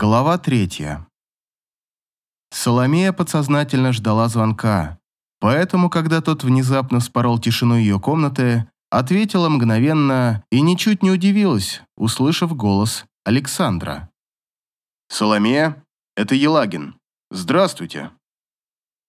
Глава третья. Соломея подсознательно ждала звонка, поэтому, когда тот внезапно спорол тишину ее комнаты, ответила мгновенно и ничуть не удивилась, услышав голос Александра. «Соломея, это Елагин. Здравствуйте».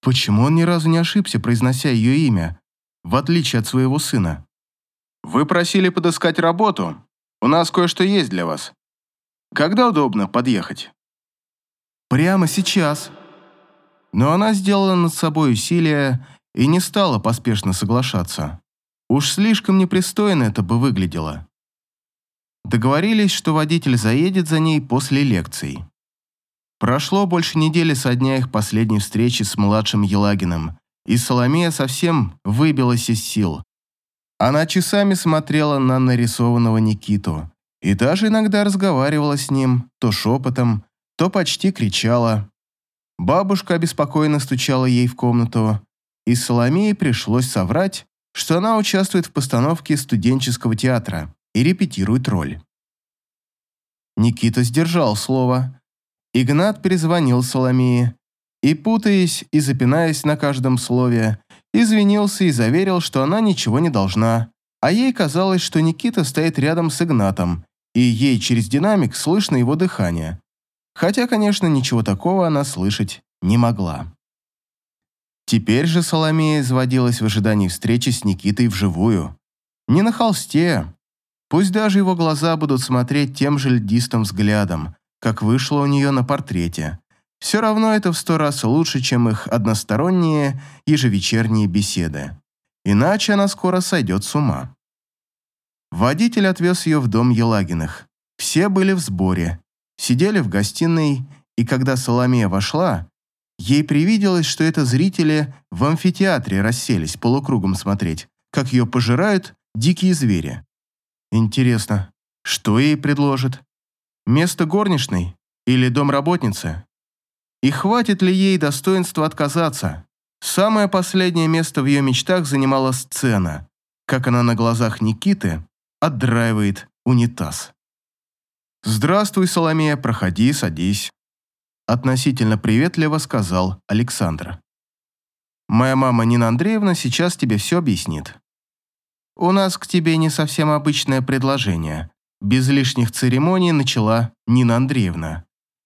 Почему он ни разу не ошибся, произнося ее имя, в отличие от своего сына? «Вы просили подыскать работу. У нас кое-что есть для вас. Когда удобно подъехать?» «Прямо сейчас». Но она сделала над собой усилие и не стала поспешно соглашаться. Уж слишком непристойно это бы выглядело. Договорились, что водитель заедет за ней после лекций. Прошло больше недели со дня их последней встречи с младшим Елагиным, и Соломея совсем выбилась из сил. Она часами смотрела на нарисованного Никиту и даже иногда разговаривала с ним, то шепотом, то почти кричала. Бабушка обеспокоенно стучала ей в комнату, и Соломее пришлось соврать, что она участвует в постановке студенческого театра и репетирует роль. Никита сдержал слово. Игнат перезвонил Соломее и, путаясь и запинаясь на каждом слове, извинился и заверил, что она ничего не должна, а ей казалось, что Никита стоит рядом с Игнатом, и ей через динамик слышно его дыхание. Хотя, конечно, ничего такого она слышать не могла. Теперь же Соломея заводилась в ожидании встречи с Никитой вживую. Не на холсте. Пусть даже его глаза будут смотреть тем же льдистым взглядом, как вышло у нее на портрете. Все равно это в сто раз лучше, чем их односторонние ежевечерние беседы. Иначе она скоро сойдет с ума. Водитель отвез ее в дом Елагиных. Все были в сборе, сидели в гостиной, и когда Соломея вошла, ей привиделось, что это зрители в амфитеатре расселись полукругом смотреть, как ее пожирают дикие звери. Интересно, что ей предложат? Место горничной или домработницы? И хватит ли ей достоинства отказаться? Самое последнее место в ее мечтах занимала сцена, как она на глазах Никиты отдраивает унитаз. «Здравствуй, Соломея, проходи, садись», относительно приветливо сказал Александр. «Моя мама Нина Андреевна сейчас тебе все объяснит». «У нас к тебе не совсем обычное предложение», без лишних церемоний начала Нина Андреевна.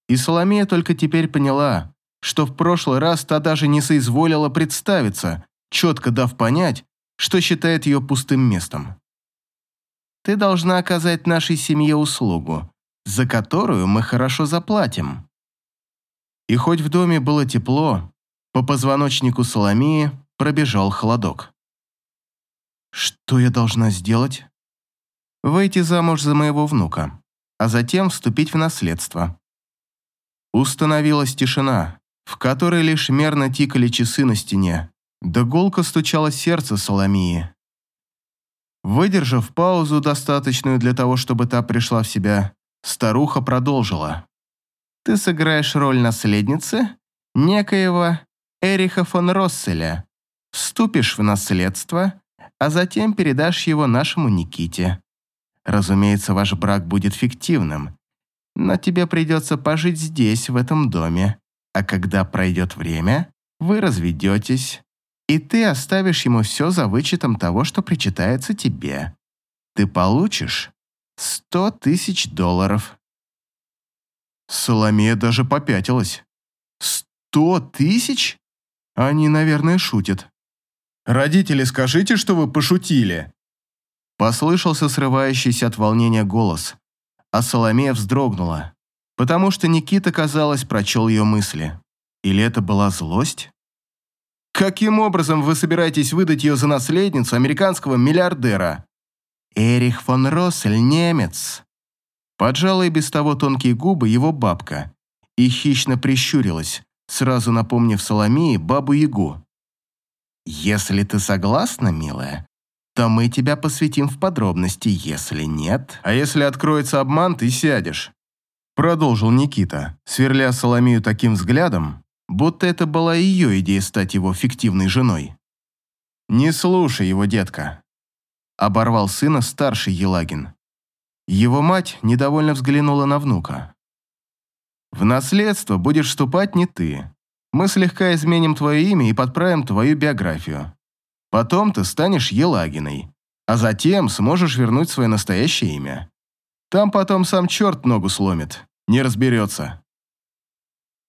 И Соломея только теперь поняла, что в прошлый раз та даже не соизволила представиться, четко дав понять, что считает ее пустым местом. «Ты должна оказать нашей семье услугу, за которую мы хорошо заплатим». И хоть в доме было тепло, по позвоночнику Соломеи пробежал холодок. «Что я должна сделать?» «Выйти замуж за моего внука, а затем вступить в наследство», Установилась тишина, в которой лишь мерно тикали часы на стене, да гулко стучало сердце Соломии. Выдержав паузу, достаточную для того, чтобы та пришла в себя, старуха продолжила. «Ты сыграешь роль наследницы, некоего Эриха фон Росселя, вступишь в наследство, а затем передашь его нашему Никите. Разумеется, ваш брак будет фиктивным, но тебе придется пожить здесь, в этом доме. А когда пройдет время, вы разведетесь, и ты оставишь ему все за вычетом того, что причитается тебе. Ты получишь сто тысяч долларов». Соломея даже попятилась. «Сто тысяч? Они, наверное, шутят». «Родители, скажите, что вы пошутили!» Послышался срывающийся от волнения голос а Соломея вздрогнула, потому что Никита, казалось, прочел ее мысли. Или это была злость? «Каким образом вы собираетесь выдать ее за наследницу американского миллиардера?» «Эрих фон Россель, немец». Поджала и без того тонкие губы его бабка и хищно прищурилась, сразу напомнив Соломее бабу-ягу. «Если ты согласна, милая, то мы тебя посвятим в подробности, если нет. А если откроется обман, ты сядешь. Продолжил Никита, сверля Соломию таким взглядом, будто это была ее идея стать его фиктивной женой. «Не слушай его, детка», — оборвал сына старший Елагин. Его мать недовольно взглянула на внука. В наследство будешь вступать не ты. Мы слегка изменим твое имя и подправим твою биографию. Потом ты станешь Елагиной, а затем сможешь вернуть свое настоящее имя. Там потом сам черт ногу сломит, не разберется».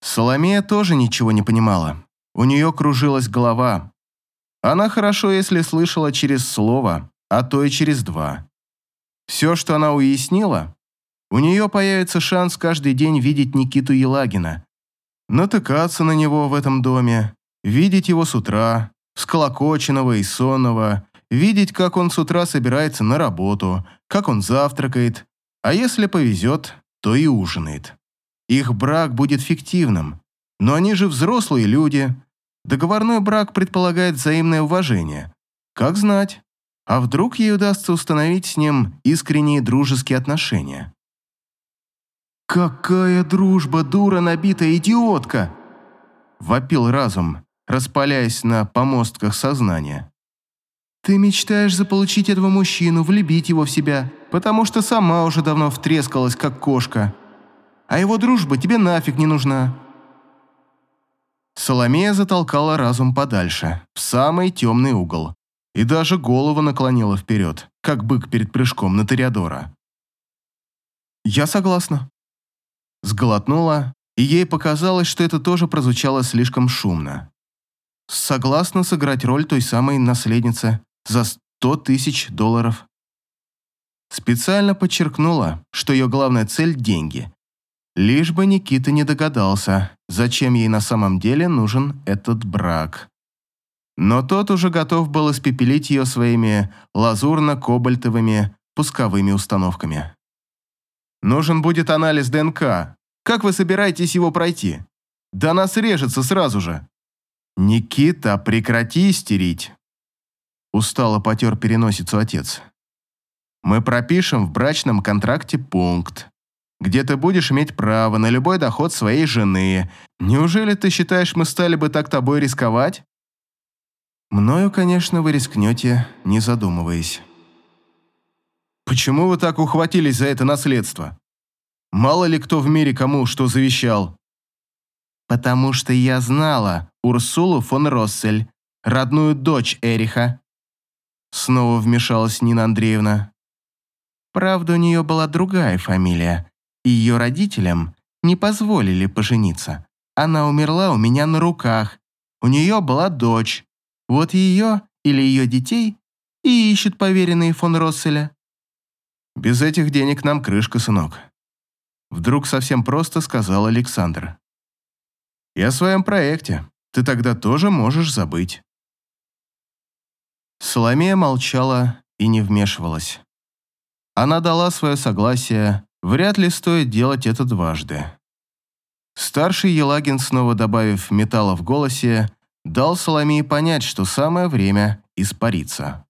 Соломея тоже ничего не понимала. У нее кружилась голова. Она хорошо, если слышала через слово, а то и через два. Все, что она уяснила, у нее появится шанс каждый день видеть Никиту Елагина, натыкаться на него в этом доме, видеть его с утра, сколокоченного и сонного, видеть, как он с утра собирается на работу, как он завтракает, а если повезет, то и ужинает. Их брак будет фиктивным, но они же взрослые люди. Договорной брак предполагает взаимное уважение. Как знать, а вдруг ей удастся установить с ним искренние дружеские отношения? «Какая дружба, дура набитая идиотка!» Вопил разум, распаляясь на помостках сознания. «Ты мечтаешь заполучить этого мужчину, влюбить его в себя, потому что сама уже давно втрескалась, как кошка. А его дружба тебе нафиг не нужна». Соломея затолкала разум подальше, в самый темный угол, и даже голову наклонила вперед, как бык перед прыжком на Ториадора. «Я согласна», Сглотнула, и ей показалось, что это тоже прозвучало слишком шумно. Согласна сыграть роль той самой наследницы за сто тысяч долларов. Специально подчеркнула, что ее главная цель – деньги. Лишь бы Никита не догадался, зачем ей на самом деле нужен этот брак. Но тот уже готов был испепелить ее своими лазурно-кобальтовыми пусковыми установками. Нужен будет анализ ДНК. Как вы собираетесь его пройти? Да нас режется сразу же. Никита, прекрати истерить. Устало потер переносицу отец. Мы пропишем в брачном контракте пункт, где ты будешь иметь право на любой доход своей жены. Неужели ты считаешь, мы стали бы так тобой рисковать? Мною, конечно, вы рискнете, не задумываясь. Почему вы так ухватились за это наследство? Мало ли кто в мире кому что завещал. Потому что я знала Урсулу фон Россель, родную дочь Эриха. Снова вмешалась Нина Андреевна. Правда, у нее была другая фамилия, ее родителям не позволили пожениться. Она умерла у меня на руках. У нее была дочь. Вот ее или ее детей и ищут поверенные фон Росселя. «Без этих денег нам крышка, сынок», — вдруг совсем просто сказал Александр. «И о своем проекте ты тогда тоже можешь забыть». Соломея молчала и не вмешивалась. Она дала свое согласие, вряд ли стоит делать это дважды. Старший Елагин, снова добавив металла в голосе, дал Соломее понять, что самое время испариться.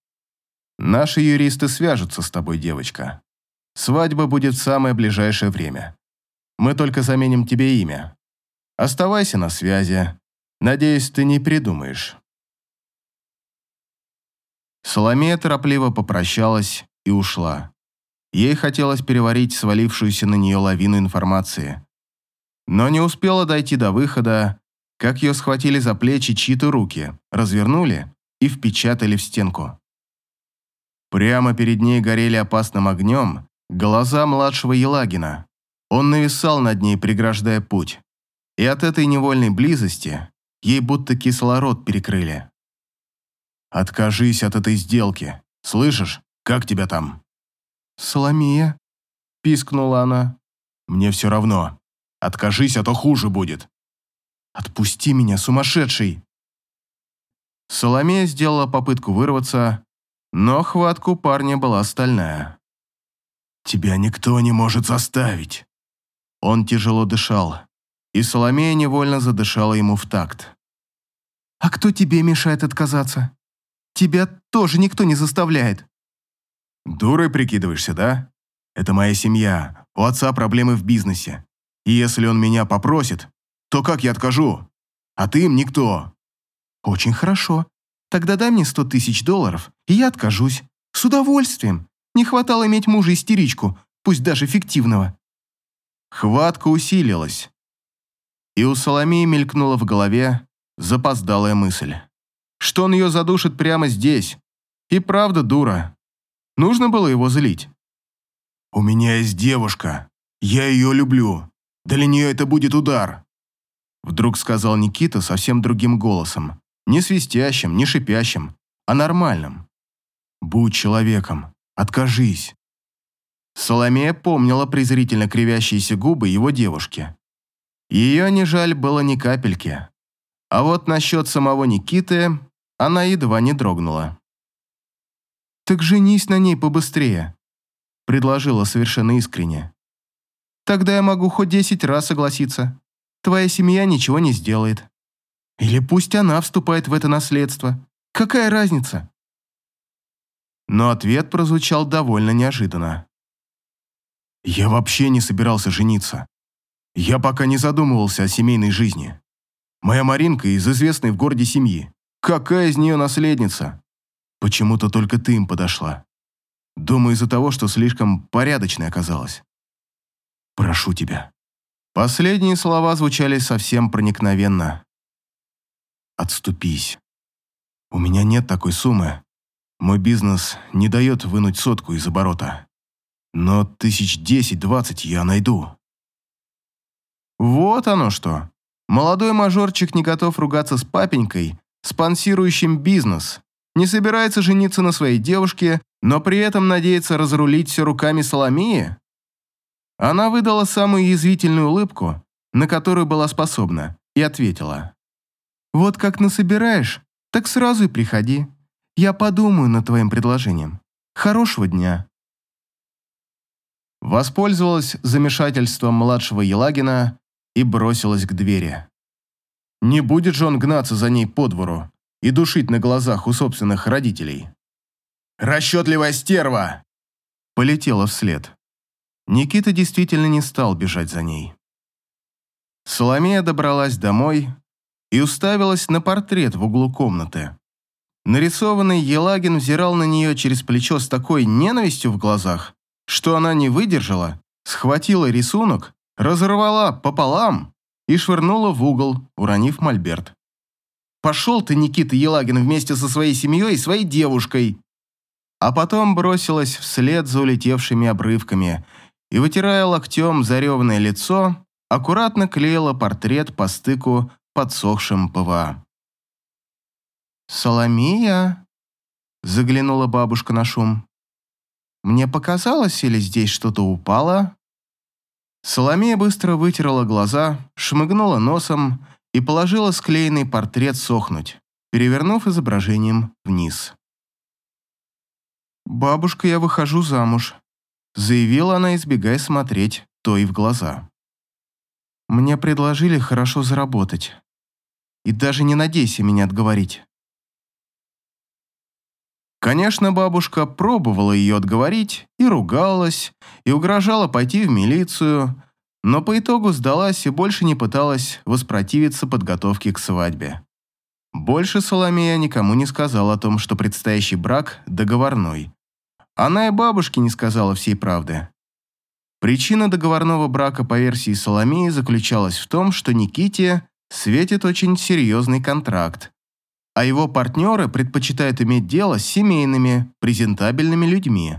Наши юристы свяжутся с тобой, девочка. Свадьба будет в самое ближайшее время. Мы только заменим тебе имя. Оставайся на связи. Надеюсь, ты не придумаешь. Соломея торопливо попрощалась и ушла. Ей хотелось переварить свалившуюся на нее лавину информации. Но не успела дойти до выхода, как ее схватили за плечи чьи-то руки, развернули и впечатали в стенку. Прямо перед ней горели опасным огнем глаза младшего Елагина. Он нависал над ней, преграждая путь. И от этой невольной близости ей будто кислород перекрыли. «Откажись от этой сделки. Слышишь, как тебя там?» «Соломия», — пискнула она. «Мне все равно. Откажись, а то хуже будет». «Отпусти меня, сумасшедший!» Соломея сделала попытку вырваться, но хватка у парня была стальная. «Тебя никто не может заставить!» Он тяжело дышал, и Соломея невольно задышала ему в такт. «А кто тебе мешает отказаться? Тебя тоже никто не заставляет!» «Дурой прикидываешься, да? Это моя семья, у отца проблемы в бизнесе. И если он меня попросит, то как я откажу? А ты им никто!» «Очень хорошо. Тогда дай мне сто тысяч долларов, и я откажусь. С удовольствием. Не хватало иметь мужа-истеричку, пусть даже фиктивного». Хватка усилилась, И у Соломеи мелькнула в голове запоздалая мысль. Что он ее задушит прямо здесь? И правда дура. Нужно было его злить. «У меня есть девушка. Я ее люблю. Для нее это будет удар», Вдруг сказал Никита совсем другим голосом. Не свистящим, не шипящим, а нормальным. «Будь человеком. Откажись». Соломея помнила презрительно кривящиеся губы его девушки. Ее не жаль было ни капельки. А вот насчет самого Никиты она едва не дрогнула. «Так женись на ней побыстрее», — предложила совершенно искренне. «Тогда я могу хоть десять раз согласиться. Твоя семья ничего не сделает. Или пусть она вступает в это наследство. Какая разница?» Но ответ прозвучал довольно неожиданно. «Я вообще не собирался жениться. Я пока не задумывался о семейной жизни. Моя Маринка из известной в городе семьи. Какая из нее наследница? Почему-то только ты им подошла. Думаю, из-за того, что слишком порядочной оказалась. Прошу тебя». Последние слова звучали совсем проникновенно. «Отступись. У меня нет такой суммы. Мой бизнес не дает вынуть сотку из оборота. Но тысяч десять-двадцать я найду». Вот оно что. Молодой мажорчик не готов ругаться с папенькой, спонсирующим бизнес, не собирается жениться на своей девушке, но при этом надеется разрулить все руками Соломии? Она выдала самую язвительную улыбку, на которую была способна, и ответила. «Вот как насобираешь, так сразу и приходи. Я подумаю над твоим предложением. Хорошего дня». Воспользовалась замешательством младшего Елагина и бросилась к двери. Не будет же он гнаться за ней по двору и душить на глазах у собственных родителей. «Расчетливая стерва!» Полетела вслед. Никита действительно не стал бежать за ней. Соломея добралась домой и уставилась на портрет в углу комнаты. Нарисованный Елагин взирал на нее через плечо с такой ненавистью в глазах, что она не выдержала, схватила рисунок разорвала пополам и швырнула в угол, уронив мольберт. «Пошел ты, Никита Елагин, вместе со своей семьей и своей девушкой!» А потом бросилась вслед за улетевшими обрывками и, вытирая локтем зареванное лицо, аккуратно клеила портрет по стыку подсохшим ПВА. «Соломия?» – заглянула бабушка на шум. «Мне показалось, или здесь что-то упало?» Соломея быстро вытерла глаза, шмыгнула носом и положила склеенный портрет сохнуть, перевернув изображением вниз. «Бабушка, я выхожу замуж», — заявила она, избегая смотреть то и в глаза. «Мне предложили хорошо заработать. И даже не надейся меня отговорить». Конечно, бабушка пробовала ее отговорить и ругалась, и угрожала пойти в милицию, но по итогу сдалась и больше не пыталась воспротивиться подготовке к свадьбе. Больше Соломея никому не сказала о том, что предстоящий брак договорной. Она и бабушке не сказала всей правды. Причина договорного брака по версии Соломеи заключалась в том, что Никите светит очень серьезный контракт, а его партнеры предпочитают иметь дело с семейными, презентабельными людьми.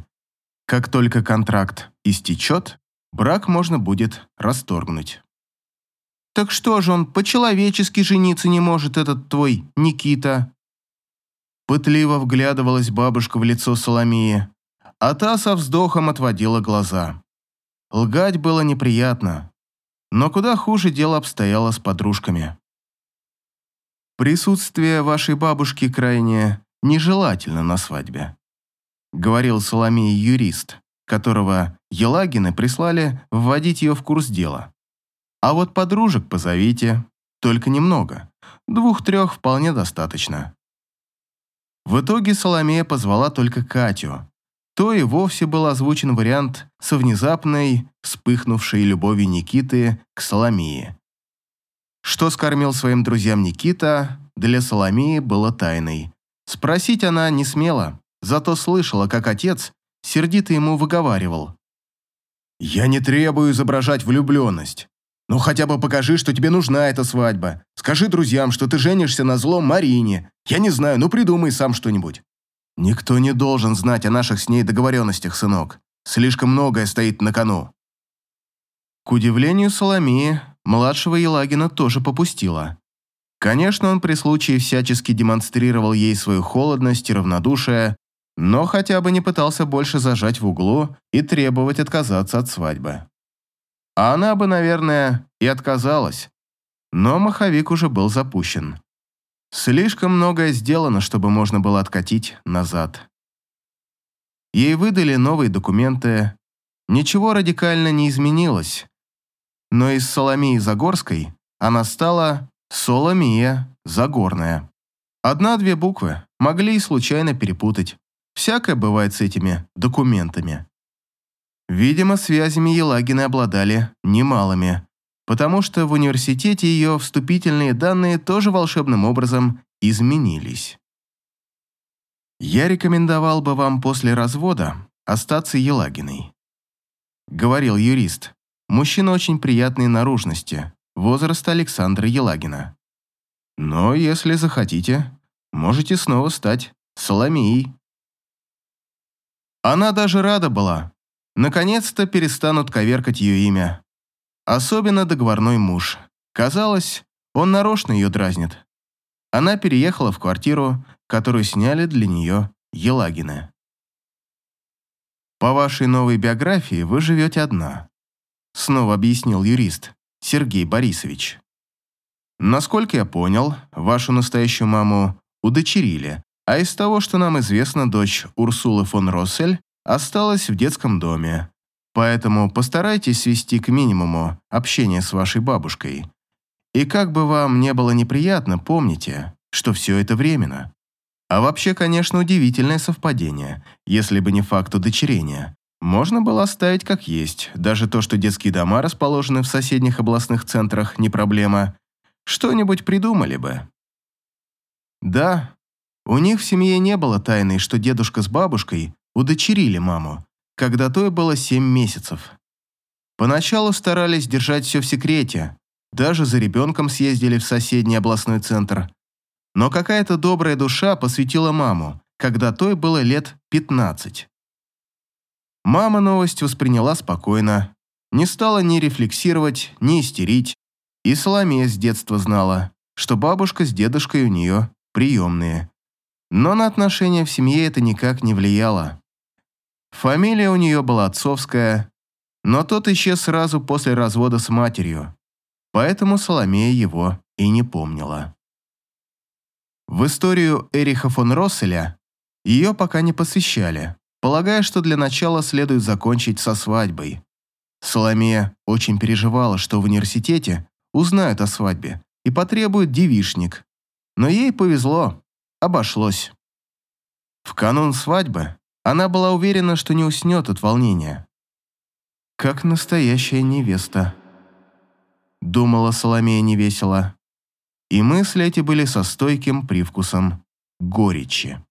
Как только контракт истечет, брак можно будет расторгнуть. «Так что же он по-человечески жениться не может, этот твой Никита?» Пытливо вглядывалась бабушка в лицо Соломии, а та со вздохом отводила глаза. Лгать было неприятно, но куда хуже дело обстояло с подружками. «Присутствие вашей бабушки крайне нежелательно на свадьбе», говорил Соломея юрист, которого Елагины прислали вводить ее в курс дела. «А вот подружек позовите, только немного, двух-трех вполне достаточно». В итоге Соломея позвала только Катю. То и вовсе был озвучен вариант со внезапной, вспыхнувшей любовью Никиты к Соломее. Что скормил своим друзьям Никита, для Соломеи было тайной. Спросить она не смела, зато слышала, как отец сердито ему выговаривал. «Я не требую изображать влюбленность. Ну хотя бы покажи, что тебе нужна эта свадьба. Скажи друзьям, что ты женишься на злом Марине. Я не знаю, ну придумай сам что-нибудь. Никто не должен знать о наших с ней договоренностях, сынок. Слишком многое стоит на кону. К удивлению Соломии, младшего Елагина тоже попустила. Конечно, он при случае всячески демонстрировал ей свою холодность и равнодушие, но хотя бы не пытался больше зажать в углу и требовать отказаться от свадьбы. А она бы, наверное, и отказалась, но маховик уже был запущен. Слишком многое сделано, чтобы можно было откатить назад. Ей выдали новые документы, ничего радикально не изменилось, но из Соломии Загорской она стала Соломия Загорная. Одна-две буквы могли и случайно перепутать. Всякое бывает с этими документами. Видимо, связями Елагины обладали немалыми, потому что в университете ее вступительные данные тоже волшебным образом изменились. «Я рекомендовал бы вам после развода остаться Елагиной», — говорил юрист. Мужчина очень приятной наружности, возраста Александра Елагина. «Но если захотите, можете снова стать Соломией». Она даже рада была. Наконец-то перестанут коверкать ее имя. Особенно договорной муж. Казалось, он нарочно ее дразнит. Она переехала в квартиру, которую сняли для нее Елагины. «По вашей новой биографии вы живете одна», снова объяснил юрист Сергей Борисович. «Насколько я понял, вашу настоящую маму удочерили, а из того, что нам известно, дочь Урсулы фон Россель осталась в детском доме. Поэтому постарайтесь свести к минимуму общение с вашей бабушкой. И как бы вам не было неприятно, помните, что все это временно. А вообще, конечно, удивительное совпадение, если бы не факт удочерения. Можно было оставить как есть, даже то, что детские дома расположены в соседних областных центрах, не проблема. Что-нибудь придумали бы. Да, у них в семье не было тайны, что дедушка с бабушкой удочерили маму, когда той было семь месяцев. Поначалу старались держать все в секрете, даже за ребенком съездили в соседний областной центр. Но какая-то добрая душа посвятила маму, когда той было лет 15. Мама новость восприняла спокойно, не стала ни рефлексировать, ни истерить, и Соломея с детства знала, что бабушка с дедушкой у нее приемные. Но на отношения в семье это никак не влияло. Фамилия у нее была отцовская, но тот исчез сразу после развода с матерью, поэтому Соломея его и не помнила. В историю Эриха фон Росселя ее пока не посвящали, полагая, что для начала следует закончить со свадьбой. Соломея очень переживала, что в университете узнают о свадьбе и потребуют девишник, но ей повезло, обошлось. В канун свадьбы она была уверена, что не уснет от волнения. «Как настоящая невеста», — думала Соломея невесело. И мысли эти были со стойким привкусом горечи.